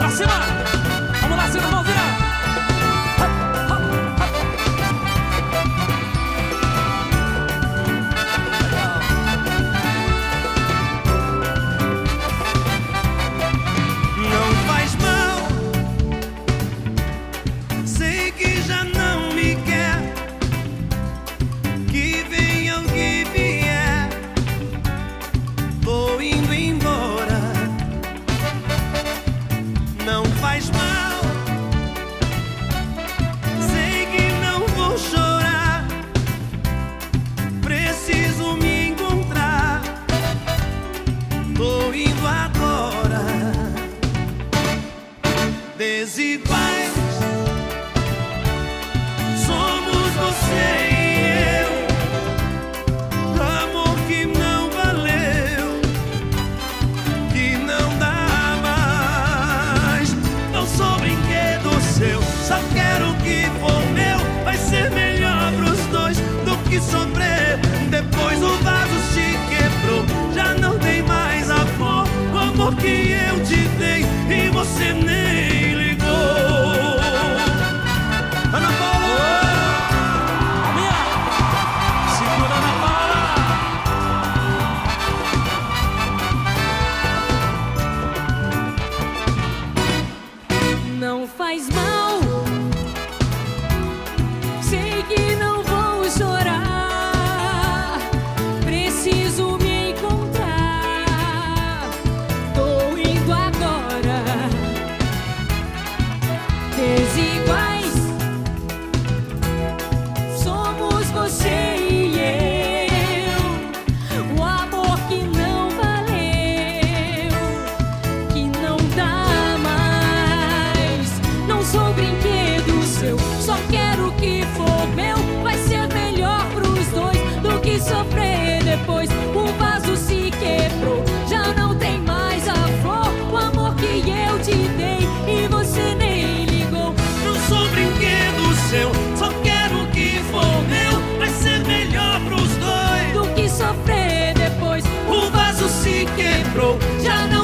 出せば não faz mal. Sei que não vou chorar. sofrer depois. O vaso se quebrou, já não tem mais a flor. O amor que eu te dei e você nem ligou. Não sou brinquedo seu, só quero o que for meu. Vai ser melhor pros dois do que sofrer depois. O vaso se quebrou, já não